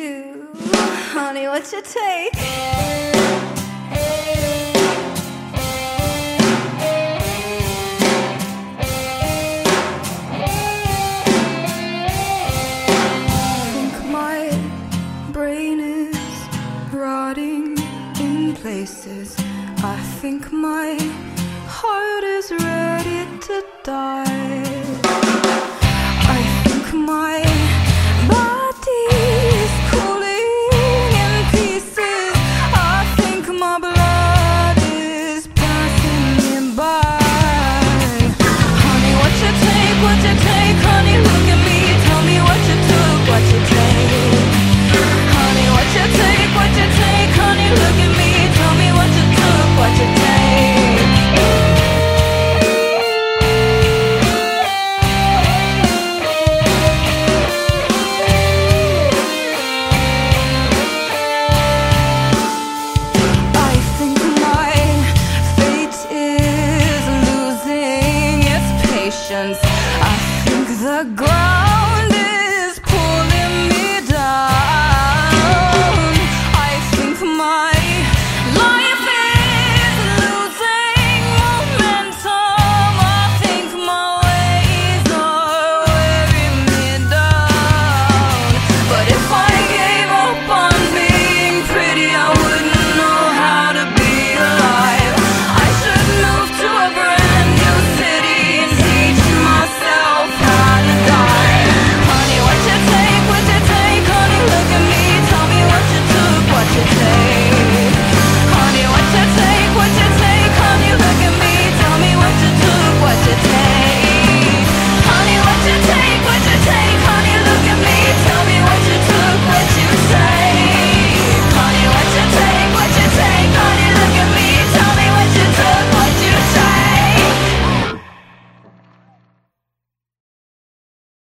two. Honey, what's your take? think my brain is rotting in places. I think my heart is ready to. emotions. I think the girl.